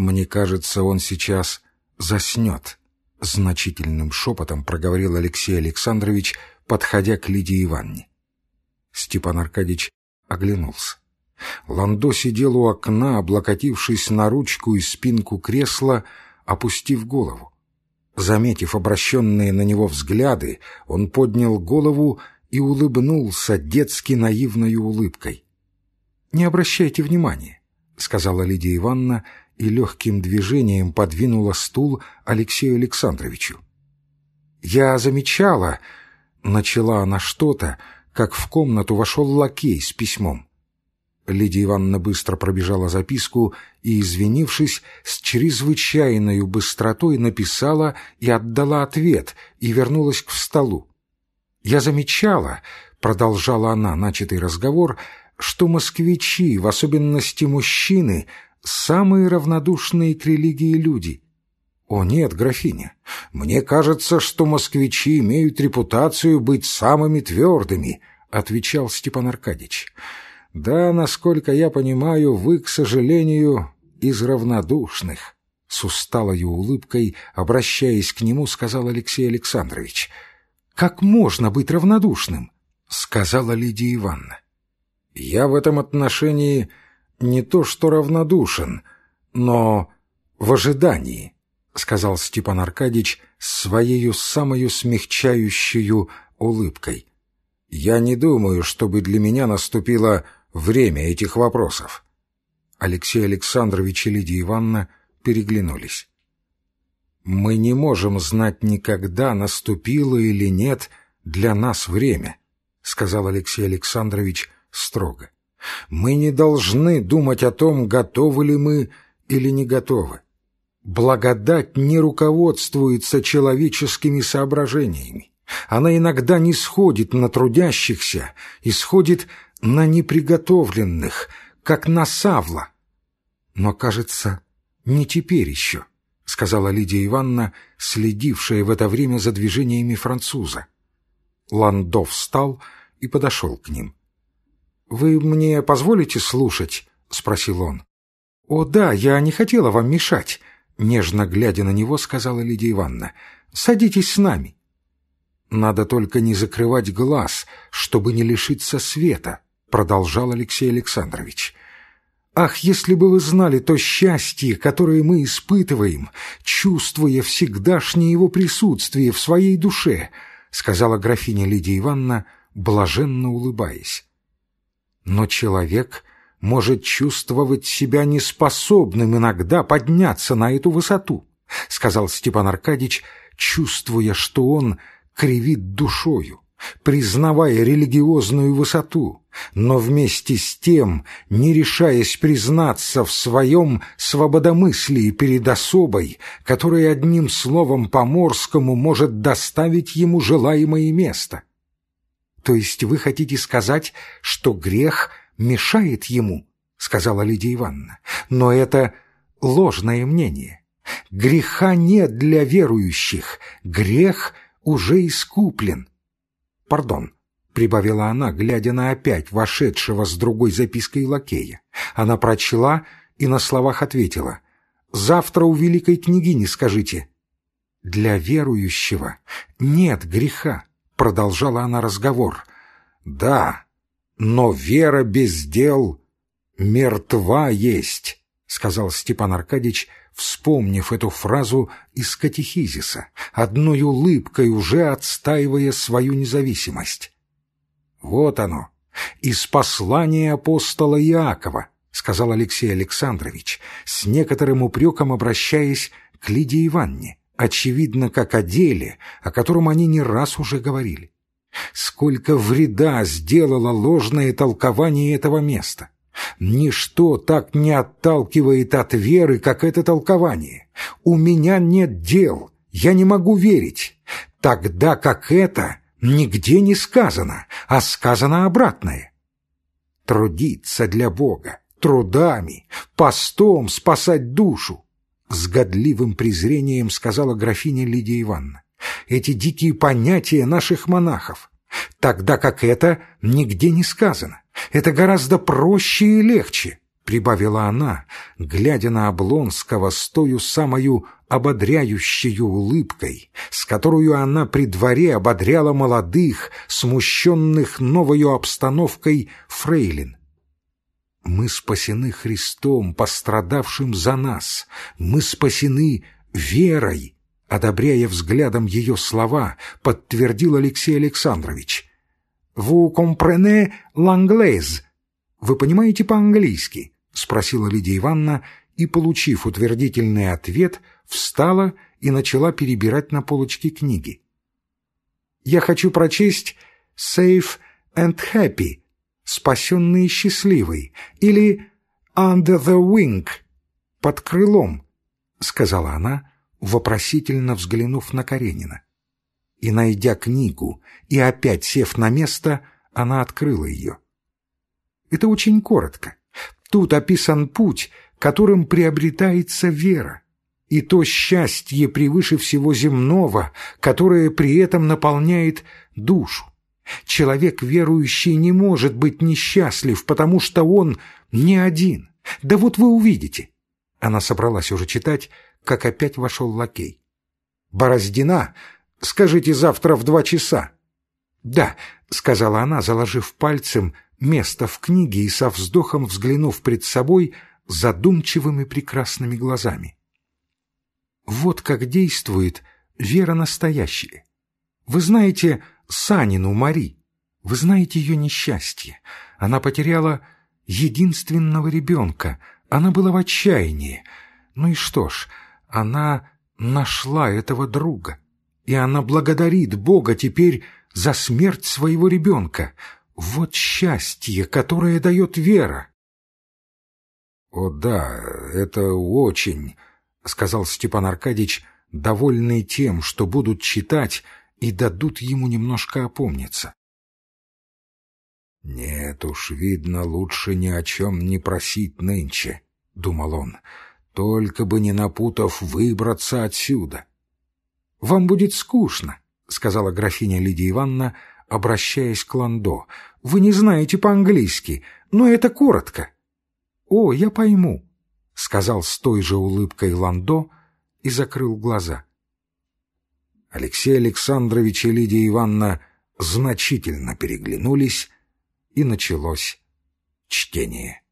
«Мне кажется, он сейчас заснет», — значительным шепотом проговорил Алексей Александрович, подходя к Лидии Ивановне. Степан Аркадьевич оглянулся. Ландо сидел у окна, облокотившись на ручку и спинку кресла, опустив голову. Заметив обращенные на него взгляды, он поднял голову и улыбнулся детски наивной улыбкой. «Не обращайте внимания», — сказала Лидия Ивановна и легким движением подвинула стул Алексею Александровичу. «Я замечала», — начала она что-то, как в комнату вошел лакей с письмом. Лидия Ивановна быстро пробежала записку и, извинившись, с чрезвычайной быстротой написала и отдала ответ, и вернулась к столу. «Я замечала», — продолжала она начатый разговор, «что москвичи, в особенности мужчины, самые равнодушные к религии люди». «О нет, графиня, мне кажется, что москвичи имеют репутацию быть самыми твердыми», — отвечал Степан Аркадьевич. «Да, насколько я понимаю, вы, к сожалению, из равнодушных». С усталой улыбкой, обращаясь к нему, сказал Алексей Александрович. «Как можно быть равнодушным?» — сказала Лидия Ивановна. «Я в этом отношении не то что равнодушен, но в ожидании», — сказал Степан Аркадьевич своею самою смягчающую улыбкой. «Я не думаю, чтобы для меня наступило время этих вопросов. Алексей Александрович и Лидия Ивановна переглянулись. «Мы не можем знать никогда, наступило или нет для нас время», — сказал Алексей Александрович строго. «Мы не должны думать о том, готовы ли мы или не готовы. Благодать не руководствуется человеческими соображениями. Она иногда не сходит на трудящихся, исходит на неприготовленных, как на Савла. Но, кажется, не теперь еще, — сказала Лидия Ивановна, следившая в это время за движениями француза. Ландо встал и подошел к ним. — Вы мне позволите слушать? — спросил он. — О, да, я не хотела вам мешать, — нежно глядя на него, сказала Лидия Ивановна. — Садитесь с нами. — Надо только не закрывать глаз, чтобы не лишиться света, — продолжал Алексей Александрович. «Ах, если бы вы знали то счастье, которое мы испытываем, чувствуя всегдашнее его присутствие в своей душе», — сказала графиня Лидия Ивановна, блаженно улыбаясь. «Но человек может чувствовать себя неспособным иногда подняться на эту высоту», — сказал Степан Аркадьич, чувствуя, что он кривит душою признавая религиозную высоту, но вместе с тем не решаясь признаться в своем свободомыслии перед особой, которая одним словом по-морскому может доставить ему желаемое место. То есть вы хотите сказать, что грех мешает ему, сказала Лидия Ивановна, но это ложное мнение. Греха нет для верующих, грех уже искуплен. «Пардон», — прибавила она, глядя на опять вошедшего с другой запиской лакея. Она прочла и на словах ответила. «Завтра у великой княгини скажите». «Для верующего нет греха», — продолжала она разговор. «Да, но вера без дел мертва есть», — сказал Степан Аркадьевич, вспомнив эту фразу из катехизиса, одной улыбкой уже отстаивая свою независимость. «Вот оно, из послания апостола Иакова», — сказал Алексей Александрович, с некоторым упреком обращаясь к Лидии Ивановне, очевидно, как о деле, о котором они не раз уже говорили. Сколько вреда сделало ложное толкование этого места! Ничто так не отталкивает от веры, как это толкование. У меня нет дел, я не могу верить. Тогда как это нигде не сказано, а сказано обратное. Трудиться для Бога, трудами, постом спасать душу. С годливым презрением сказала графиня Лидия Ивановна. Эти дикие понятия наших монахов. Тогда как это нигде не сказано. Это гораздо проще и легче. прибавила она, глядя на Облонского с тою самою ободряющей улыбкой, с которую она при дворе ободряла молодых, смущенных новою обстановкой фрейлин. Мы спасены Христом, пострадавшим за нас. Мы спасены верой, одобряя взглядом ее слова, подтвердил Алексей Александрович. «Vous comprenez l'anglaise?» «Вы понимаете по-английски?» — спросила Лидия Ивановна, и, получив утвердительный ответ, встала и начала перебирать на полочке книги. «Я хочу прочесть «Safe and Happy» — «Спасенный и счастливый» или «Under the Wing» — «Под крылом», — сказала она, вопросительно взглянув на Каренина. И, найдя книгу и опять сев на место, она открыла ее. Это очень коротко. Тут описан путь, которым приобретается вера, и то счастье превыше всего земного, которое при этом наполняет душу. Человек верующий не может быть несчастлив, потому что он не один. Да вот вы увидите. Она собралась уже читать, как опять вошел лакей. «Бороздина, скажите завтра в два часа». «Да», — сказала она, заложив пальцем место в книге и со вздохом взглянув пред собой задумчивыми прекрасными глазами. Вот как действует вера настоящая. Вы знаете Санину Мари, вы знаете ее несчастье. Она потеряла единственного ребенка, она была в отчаянии. Ну и что ж, она нашла этого друга, и она благодарит Бога теперь за смерть своего ребенка. Вот счастье, которое дает вера. — О да, это очень, — сказал Степан Аркадьич, довольный тем, что будут читать и дадут ему немножко опомниться. — Нет уж, видно, лучше ни о чем не просить нынче, — думал он, — только бы не напутав выбраться отсюда. — Вам будет скучно, — сказала графиня Лидия Ивановна, обращаясь к Ландо. Вы не знаете по-английски, но это коротко». «О, я пойму», — сказал с той же улыбкой Ландо и закрыл глаза. Алексей Александрович и Лидия Ивановна значительно переглянулись, и началось чтение.